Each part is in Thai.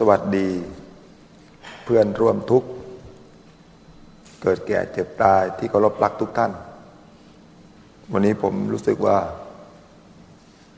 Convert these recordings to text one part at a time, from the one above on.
สวัสดีเพื่อนร่วมทุกข์ เกิดแก่เจ็บตายที่เคารพรักทุกท่าน วันนี้ผมรู้สึกว่า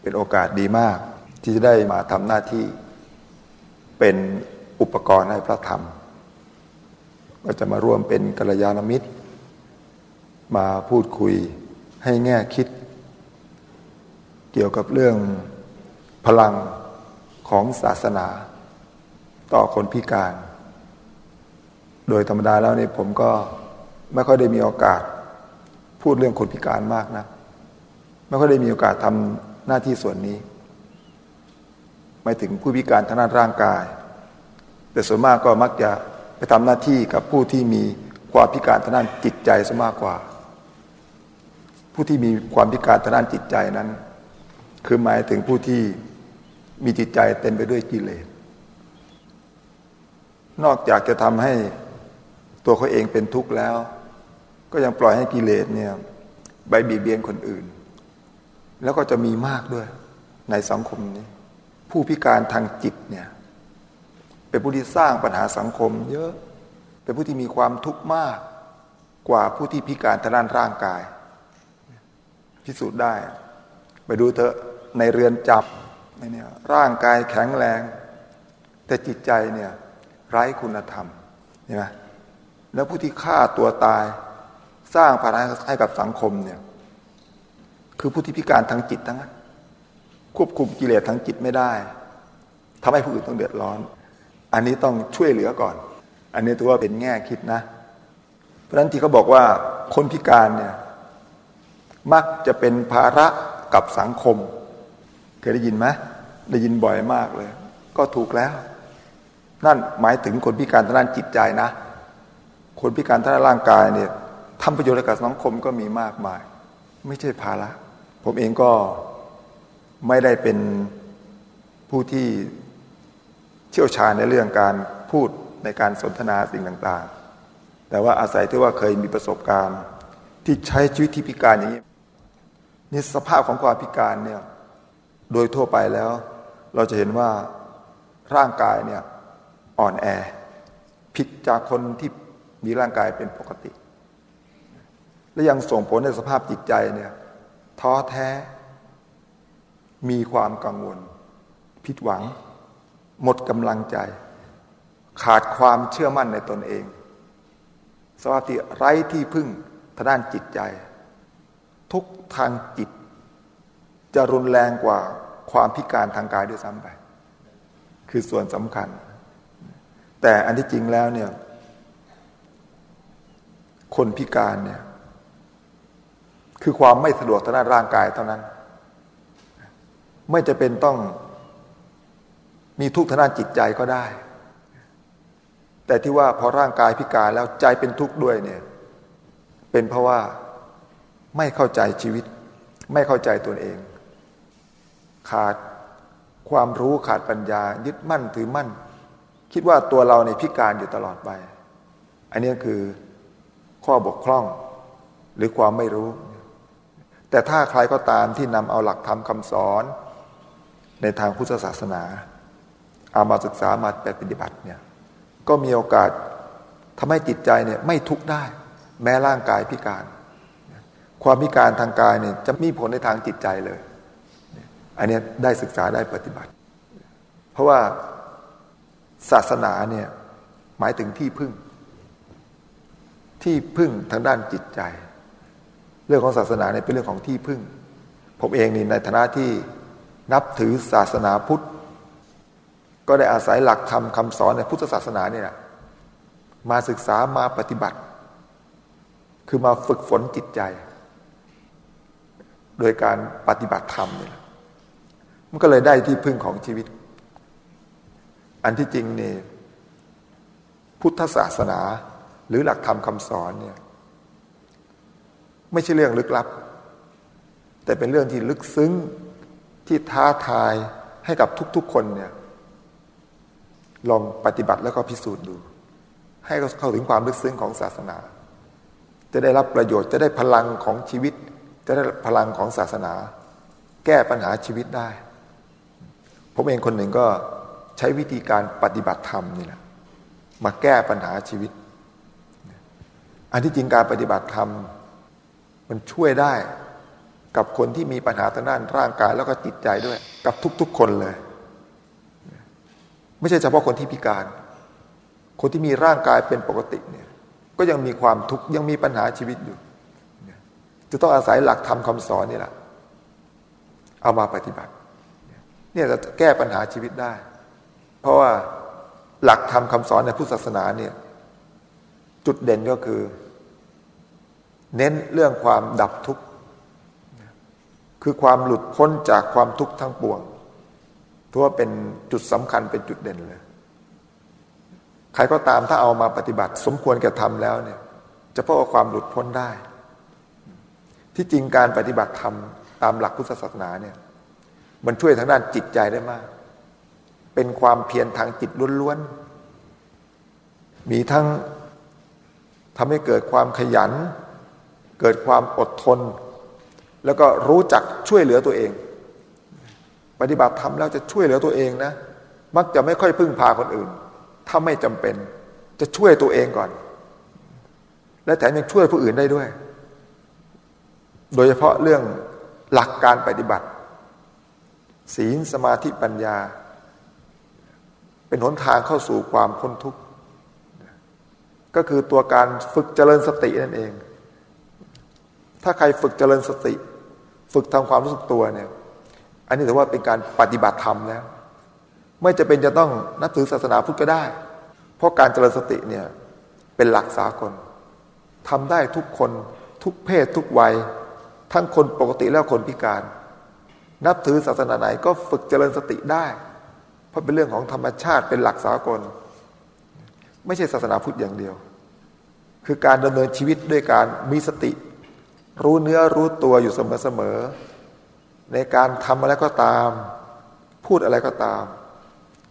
เป็นโอกาสดีมาก ที่จะได้มาทำหน้าที่ เป็นอุปกรณ์ให้พระธรรม ก็จะมาร่วมเป็นกัลยาณมิตร มาพูดคุยให้แง่คิด เกี่ยวกับเรื่องพลังของศาสนา ต่อคนพิการ โดยธรรมดาแล้วเนี่ยผมก็ไม่ค่อยได้มีโอกาส พูดเรื่องคนพิการมากนะไม่ค่อยได้มีโอกาสทำหน้าที่ส่วนนี้ไม่ถึงผู้พิการทางด้านร่างกาย แต่ส่วนมากก็มักจะไปทำหน้าที่กับผู้ที่มีความพิการทางด้านจิตใจซะมากกว่า ผู้ที่มีความพิการทางด้านจิตใจนั้น คือหมายถึงผู้ที่มีจิตใจเต็มไปด้วยกิเลส นอกจากจะทำให้ตัวเขาเองเป็นทุกข์แล้ว ก็ยังปล่อยให้กิเลสเนี่ยใบบีเบียนคนอื่น แล้วก็จะมีมากด้วยในสังคมนี้ ผู้พิการทางจิตเนี่ยเป็นผู้ที่สร้างปัญหาสังคม เยอะเป็นผู้ที่มีความทุกข์มากกว่าผู้ที่พิการทางด้านร่างกาย พิสูจน์ได้ ไปดูเถอะในเรือนจับเนี่ยร่างกายแข็งแรง แต่จิตใจเนี่ย ไร้คุณธรรมเห็นไหมแล้วผู้ที่ฆ่าตัวตาย สร้างภาระให้กับสังคมเนี่ยคือผู้ที่พิการทางจิตทั้งนั้นควบคุมกิเลสทางจิตไม่ได้ทำให้ผู้อื่นต้องเดือดร้อน อันนี้ต้องช่วยเหลือก่อน อันนี้ถือว่าเป็นแง่คิดนะ เพราะฉะนั้นที่เขาบอกว่าคนพิการเนี่ยมักจะเป็นภาระกับสังคม เคยได้ยินไหมได้ยินบ่อยมากเลย ก็ถูกแล้ว นั่นหมายถึงคนพิการทางด้านจิตใจนะ คนพิการทางด้านร่างกายเนี่ยทำประโยชน์ให้กับสังคมก็มีมากมาย ไม่ใช่ภาระผมเองก็ไม่ได้เป็นผู้ที่เชี่ยวชาญในเรื่องการพูดในการสนทนาสิ่งต่างๆ แต่ว่าอาศัยที่ว่าเคยมีประสบการณ์ ที่ใช้ชีวิตที่พิการอย่างนี้นี่สภาพของความพิการเนี่ยโดยทั่วไปแล้ว เราจะเห็นว่าร่างกายเนี่ย อ่อนแอ ผิดจากคนที่มีร่างกายเป็นปกติ และยังส่งผลในสภาพจิตใจเนี่ยท้อแท้ มีความกังวล ผิดหวัง หมดกำลังใจ ขาดความเชื่อมั่นในตนเอง สภาพที่ไร้ที่พึ่งทางด้านจิตใจ ทุกทางจิต จะรุนแรงกว่าความพิการทางกายด้วยซ้ำไป คือส่วนสำคัญ แต่อันที่จริงแล้วเนี่ย คนพิการเนี่ย คือความไม่สะดวกทางด้านร่างกายเท่านั้น ไม่จะเป็นต้องมีทุกข์ทางด้านจิตใจก็ได้ แต่ที่ว่าพอร่างกายพิการแล้วใจเป็นทุกข์ด้วยเนี่ย เป็นเพราะว่าไม่เข้าใจชีวิต ไม่เข้าใจตัวเอง ขาดความรู้ขาดปัญญา ยึดมั่นถือมั่น คิดว่าตัวเราในพิการอยู่ตลอดไป อันนี้คือข้อบกพร่องหรือความไม่รู้ แต่ถ้าใครก็ตามที่นำเอาหลักธรรมคำสอน ในทางพุทธศาสนา เอามาศึกษามาปฏิบัติเนี่ยก็มีโอกาสทำให้จิตใจเนี่ยไม่ทุกข์ได้ แม้ร่างกายพิการ ความพิการทางกายเนี่ยจะมีผลในทางจิตใจเลย อันนี้ได้ศึกษาได้ปฏิบัติ เพราะว่า ศาสนาเนี่ยหมายถึงที่พึ่ง ที่พึ่งทางด้านจิตใจ เรื่องของศาสนาเนี่ยเป็นเรื่องของที่พึ่ง ผมเองนี่ในฐานะที่นับถือศาสนาพุทธ ก็ได้อาศัยหลักธรรมคาสอนในพุทธศาสนาเนี่ยมาศึกษามาปฏิบัติ คือมาฝึกฝนจิตใจ โดยการปฏิบัติธรรมเนี่ยมันก็เลยได้ที่พึ่งของชีวิต อันที่จริงเนี่ยพุทธศาสนาหรือหลักธรรมคำสอนเนี่ยไม่ใช่เรื่องลึกลับ แต่เป็นเรื่องที่ลึกซึ้งที่ท้าทายให้กับทุกๆคนเนี่ยลองปฏิบัติแล้วก็พิสูจน์ดู ให้เข้าถึงความลึกซึ้งของศาสนา จะได้รับประโยชน์จะได้พลังของชีวิต จะได้พลังของศาสนา แก้ปัญหาชีวิตได้ ผมเองคนหนึ่งก็ ใช้วิธีการปฏิบัติธรรมนี่แหละมาแก้ปัญหาชีวิต อันที่จริงการปฏิบัติธรรม มันช่วยได้กับคนที่มีปัญหาทางด้านร่างกายแล้วก็จิตใจด้วย กับทุก ๆ คนเลย ไม่ใช่เฉพาะคนที่พิการ คนที่มีร่างกายเป็นปกติเนี่ย ก็ยังมีความทุกข์ยังมีปัญหาชีวิตอยู่ จะต้องอาศัยหลักธรรมคาสอนนี่แหละเอามาปฏิบัติ เนี่ยจะแก้ปัญหาชีวิตได้ เพราะว่าหลักธรรมคาสอนในพุทธศาสนาเนี่ย จุดเด่นก็คือ เน้นเรื่องความดับทุกข์ คือความหลุดพ้นจากความทุกข์ทั้งปวงถือว่าเป็นจุดสำคัญเป็นจุดเด่นเลย ใครก็ตามถ้าเอามาปฏิบัติ สมควรแก่ทำแล้วเนี่ย จะพบว่าความหลุดพ้นได้ ที่จริงการปฏิบัติธรรมตามหลักพุทธศาสนาเนี่ย มันช่วยทางด้านจิตใจได้มาก เป็นความเพียรทางจิตล้วนๆ มีทั้งทำให้เกิดความขยัน เกิดความอดทน แล้วก็รู้จักช่วยเหลือตัวเอง ปฏิบัติธรรมแล้วจะช่วยเหลือตัวเองนะ มักจะไม่ค่อยพึ่งพาคนอื่น ถ้าไม่จำเป็น จะช่วยตัวเองก่อน และแถมยังช่วยผู้อื่นได้ด้วย โดยเฉพาะเรื่องหลักการปฏิบัติ ศีลสมาธิปัญญา เป็นหนทางเข้าสู่ความพ้นทุกข์ ก็คือตัวการฝึกเจริญสตินั่นเอง ถ้าใครฝึกเจริญสติ ฝึกทำความรู้สึกตัวเนี่ย อันนี้ถือว่าเป็นการปฏิบัติธรรมแล้ว ไม่จะเป็นจะต้องนับถือศาสนาพุทธก็ได้ เพราะการเจริญสติเนี่ยเป็นหลักสากลทำได้ทุกคนทุกเพศทุกวัย ทั้งคนปกติแล้วคนพิการ นับถือศาสนาไหนก็ฝึกเจริญสติได้ เพราะเป็นเรื่องของธรรมชาติเป็นหลักสากล ไม่ใช่ศาสนาพุทธอย่างเดียว คือการดำเนินชีวิตด้วยการมีสติ รู้เนื้อรู้ตัวอยู่เสมอๆในการทำอะไรก็ตาม พูดอะไรก็ตาม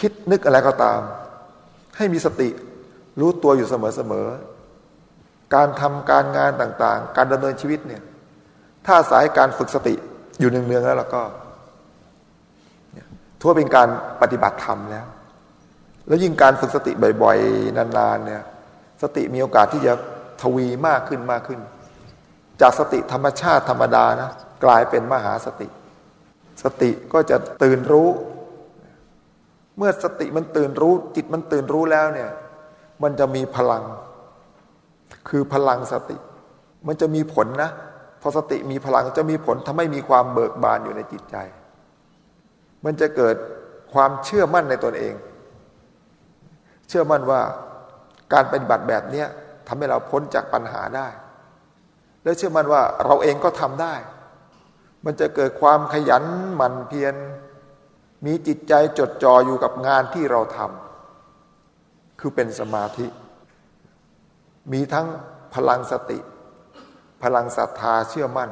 คิดนึกอะไรก็ตาม ให้มีสติรู้ตัวอยู่เสมอๆการทำการงานต่างๆ การดำเนินชีวิตเนี่ยถ้าสายการฝึกสติอยู่เนืองๆแล้วเราก็ ทั่วเป็นการปฏิบัติธรรมแล้ว แล้วยิ่งการฝึกสติบ่อยๆ นานๆเนี่ยสติมีโอกาสที่จะทวีมากขึ้นมากขึ้น จากสติธรรมชาติธรรมดานะกลายเป็นมหาสติ สติก็จะตื่นรู้ เมื่อสติมันตื่นรู้ จิตมันตื่นรู้แล้วเนี่ยมันจะมีพลัง คือพลังสติ มันจะมีผลนะพอสติมีพลังจะมีผลทำให้มีความเบิกบานอยู่ในจิตใจ มันจะเกิดความเชื่อมั่นในตนเอง เชื่อมั่นว่าการปฏิบัติแบบนี้ทำให้เราพ้นจากปัญหาได้ และเชื่อมั่นว่าเราเองก็ทำได้ มันจะเกิดความขยันหมั่นเพียรมีจิตใจจดจ่ออยู่กับงานที่เราทำคือเป็นสมาธิ มีทั้งพลังสติ พลังศรัทธาเชื่อมั่น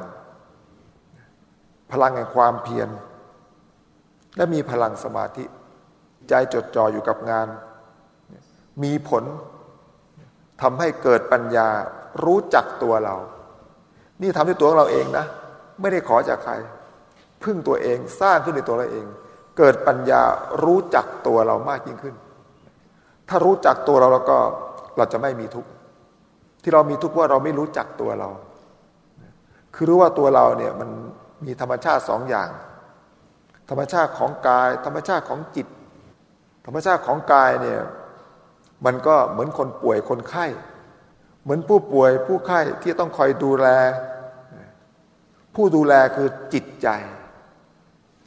พลังแห่งความเพียร และมีพลังสมาธิ ใจจดจ่ออยู่กับงาน มีผลทำให้เกิดปัญญารู้จักตัวเรา นี่ทำด้วยตัวของเราเองนะ ไม่ได้ขอจากใคร พึ่งตัวเองสร้างขึ้นในตัวเราเอง เกิดปัญญารู้จักตัวเรามากยิ่งขึ้น ถ้ารู้จักตัวเราแล้วก็เราจะไม่มีทุกข์ที่เรามีทุกข์ว่าเราไม่รู้จักตัวเรา คือรู้ว่าตัวเราเนี่ยมันมีธรรมชาติสองอย่าง ธรรมชาติของกาย ธรรมชาติของจิต ธรรมชาติของกายเนี่ยมันก็เหมือนคนป่วยคนไข้ เหมือนผู้ป่วยผู้ไข้ที่ต้องคอยดูแล ผู้ดูแลคือจิตใจ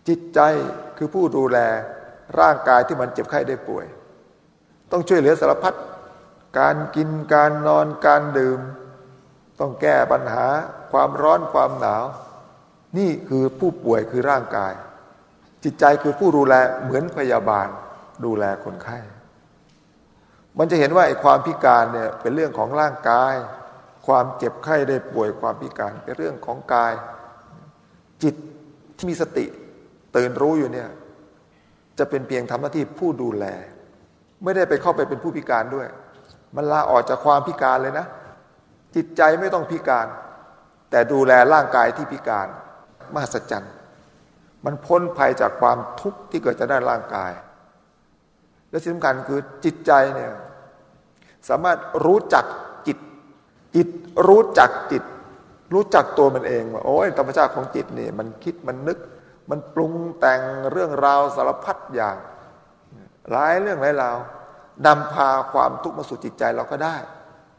จิตใจคือผู้ดูแลร่างกายที่มันเจ็บไข้ได้ป่วย ต้องช่วยเหลือสารพัดการกินการนอนการดื่ม ต้องแก้ปัญหาความร้อนความหนาว นี่คือผู้ป่วยคือร่างกาย จิตใจคือผู้ดูแลเหมือนพยาบาลดูแลคนไข้ มันจะเห็นว่าไอ้ความพิการเนี่ยเป็นเรื่องของร่างกาย ความเจ็บไข้ได้ป่วยความพิการเป็นเรื่องของกาย จิตที่มีสติตื่นรู้อยู่เนี่ยจะเป็นเพียงทำหน้าที่ผู้ดูแล ไม่ได้ไปเข้าไปเป็นผู้พิการด้วย มันลาออกจากความพิการเลยนะ จิตใจไม่ต้องพิการ แต่ดูแลร่างกายที่พิการมหัศจรรย์ มันพ้นภัยจากความทุกข์ที่เกิดจากด้านร่างกาย และสิ่งสำคัญคือจิตใจเนี่ยสามารถรู้จักจิต จิตรู้จักจิต รู้จักตัวมันเองว่าโอ้ยธรรมชาติของจิตนี่มันคิดมันนึก มันปรุงแต่งเรื่องราวสารพัดอย่างหลายเรื่องหลายราวนำพาความทุกข์มาสู่จิตใจเราก็ได้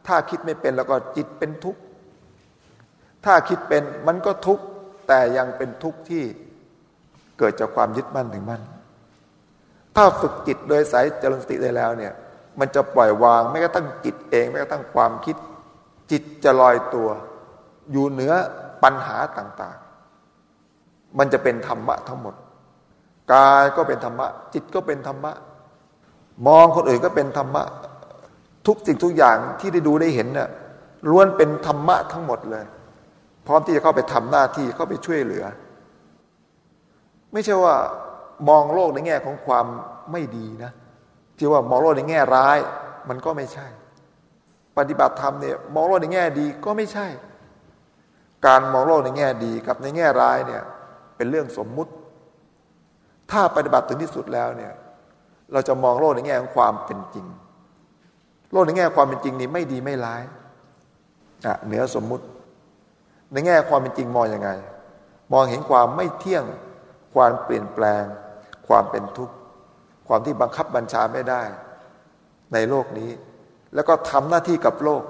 ถ้าคิดไม่เป็นแล้วก็จิตเป็นทุกข์ถ้าคิดเป็นมันก็ทุกข์แต่ยังเป็นทุกข์ที่ เกิดจากความยึดมั่นถึงมั่น ถ้าฝึกจิตโดยสายเจริญสติได้แล้วเนี่ย มันจะปล่อยวางไม่กระทั่งจิตเองไม่กระทั่งความคิด จิตจะลอยตัว อยู่เหนือปัญหาต่างๆ มันจะเป็นธรรมะทั้งหมด กายก็เป็นธรรมะ จิตก็เป็นธรรมะ มองคนอื่นก็เป็นธรรมะ ทุกสิ่งทุกอย่างที่ได้ดูได้เห็นเนี่ยล้วนเป็นธรรมะทั้งหมดเลย พร้อมที่จะเข้าไปทำหน้าที่เข้าไปช่วยเหลือ ไม่ใช่ว่ามองโลกในแง่ของความไม่ดีนะ ที่ว่ามองโลกในแง่ร้าย มันก็ไม่ใช่ ปฏิบัติธรรมเนี่ยมองโลกในแง่ดีก็ไม่ใช่ การมองโลกในแง่ดีกับในแง่ร้ายเนี่ยเป็นเรื่องสมมุติ ถ้าปฏิบัติถึงที่สุดแล้วเนี่ยเราจะมองโลกในแง่ของความเป็นจริง โลกในแง่ความเป็นจริงนี่ไม่ดีไม่ร้ายอะเหนือสมมุติ ในแง่ความเป็นจริงมองอยังไง มองเห็นความไม่เที่ยง ความเปลี่ยนแปลง ความเป็นทุกข์ ความที่บังคับบัญชาไม่ได้ ในโลกนี้ แล้วก็ทำหน้าที่กับโลก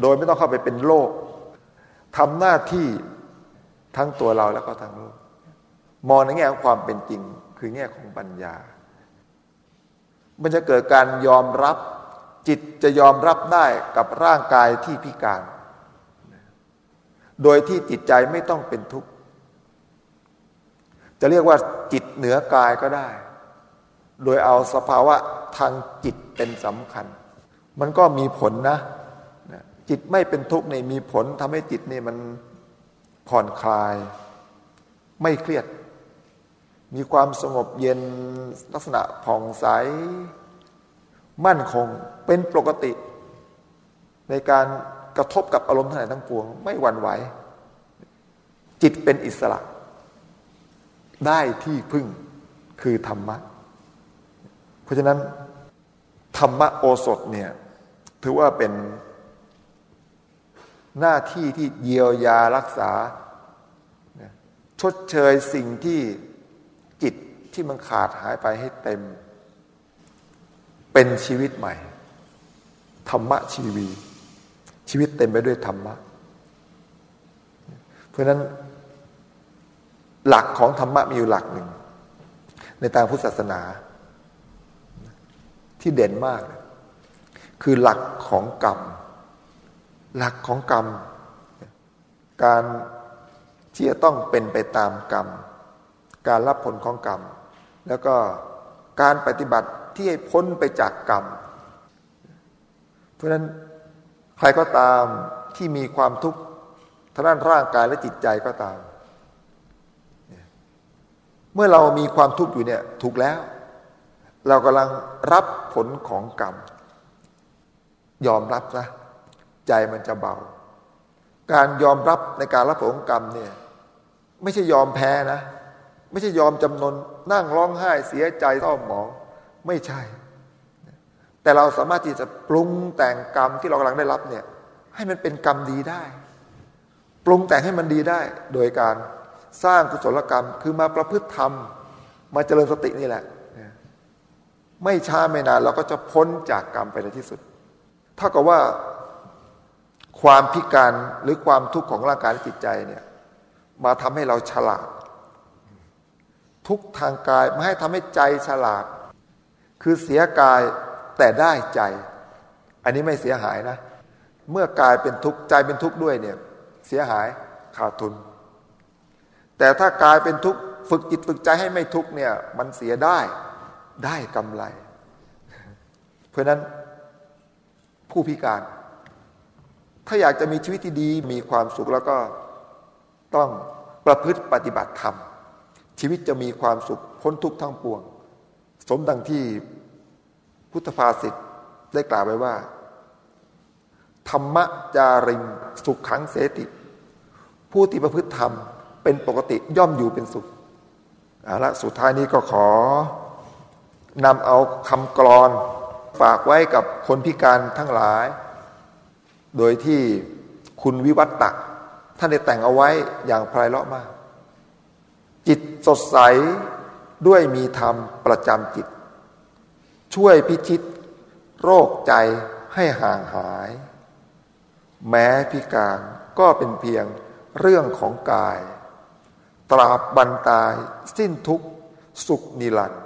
โดยไม่ต้องเข้าไปเป็นโลกทำหน้าที่ทั้งตัวเราแล้วก็ทั้งโลก มองในแง่ของความเป็นจริง คือแง่ของปัญญา มันจะเกิดการยอมรับ จิตจะยอมรับได้กับร่างกายที่พิการ โดยที่จิตใจไม่ต้องเป็นทุกข์ จะเรียกว่าจิตเหนือกายก็ได้ โดยเอาสภาวะทางจิตเป็นสำคัญ มันก็มีผลนะ จิตไม่เป็นทุกข์นี่มีผลทำให้จิตนี่มันผ่อนคลาย ไม่เครียด มีความสงบเย็นลักษณะผ่องใส มั่นคงเป็นปกติ ในการกระทบกับอารมณ์ทั้งหลายทั้งปวง ไม่หวั่นไหว จิตเป็นอิสระ ได้ที่พึ่งคือธรรมะ เพราะฉะนั้น ธรรมะโอสถเนี่ยถือว่าเป็นหน้าที่ที่เยียวยารักษา ชดเชยสิ่งที่จิตที่มันขาดหายไปให้เต็ม เป็นชีวิตใหม่ ธรรมะชีวี ชีวิตเต็มไปด้วยธรรมะ เพราะนั้น หลักของธรรมะมีอยู่หลักหนึ่ง ในทางพุทธศาสนา ที่เด่นมาก คือหลักของกรรม หลักของกรรม การที่จะต้องเป็นไปตามกรรม การรับผลของกรรม แล้วก็การปฏิบัติที่ให้พ้นไปจากกรรม เพราะฉะนั้นใครก็ตามที่มีความทุกข์ทางด้านร่างกายและจิตใจก็ตาม เมื่อเรามีความทุกข์อยู่เนี่ยถูกแล้ว เรากำลังรับผลของกรรม ยอมรับนะ ใจมันจะเบา การยอมรับในการรับผลของกรรมเนี่ยไม่ใช่ยอมแพ้นะ ไม่ใช่ยอมจำนนนั่งร้องไห้เสียใจเศร้าหมอง ไม่ใช่ แต่เราสามารถที่จะปรุงแต่งกรรมที่เรากำลังได้รับเนี่ยให้มันเป็นกรรมดีได้ ปรุงแต่งให้มันดีได้ โดยการ สร้างกุศลกรรม คือมาประพฤติธรรม มาเจริญสตินี่แหละ ไม่ช้าไม่นานเราก็จะพ้นจากกรรมไปในที่สุดเท่ากับว่าความพิการหรือความทุกข์ของร่างกายและจิตใจเนี่ยมาทำให้เราฉลาด ทุกทางกายมาให้ทำให้ใจฉลาด คือเสียกายแต่ได้ใจ อันนี้ไม่เสียหายนะ เมื่อกายเป็นทุกข์ใจเป็นทุกข์ด้วยเนี่ยเสียหายขาดทุน แต่ถ้ากายเป็นทุกข์ฝึกจิตฝึกใจให้ไม่ทุกข์เนี่ย มันเสียได้ได้กำไร เพราะนั้นผู้พิการ ถ้าอยากจะมีชีวิตที่ดีมีความสุขแล้วก็ต้องประพฤติปฏิบัติธรรม ชีวิตจะมีความสุขพ้นทุกข์ทั้งปวง สมดังที่พุทธภาษิตได้กล่าวไว้ว่า ธรรมจาริงสุขขังเสติ ผู้ที่ประพฤติธรรม เป็นปกติย่อมอยู่เป็นสุขเอาละสุดท้ายนี้ก็ขอนำเอาคำกรอนฝากไว้กับคนพิการทั้งหลาย โดยที่คุณวิวัตตะท่านได้แต่งเอาไว้อย่างไพเราะมาก จิตสดใสด้วยมีธรรมประจำจิต ช่วยพิชิต โรคใจให้ห่างหาย แม้พิการก็เป็นเพียงเรื่องของกาย ตราบบันตาย สิ้นทุกสุขนิรันด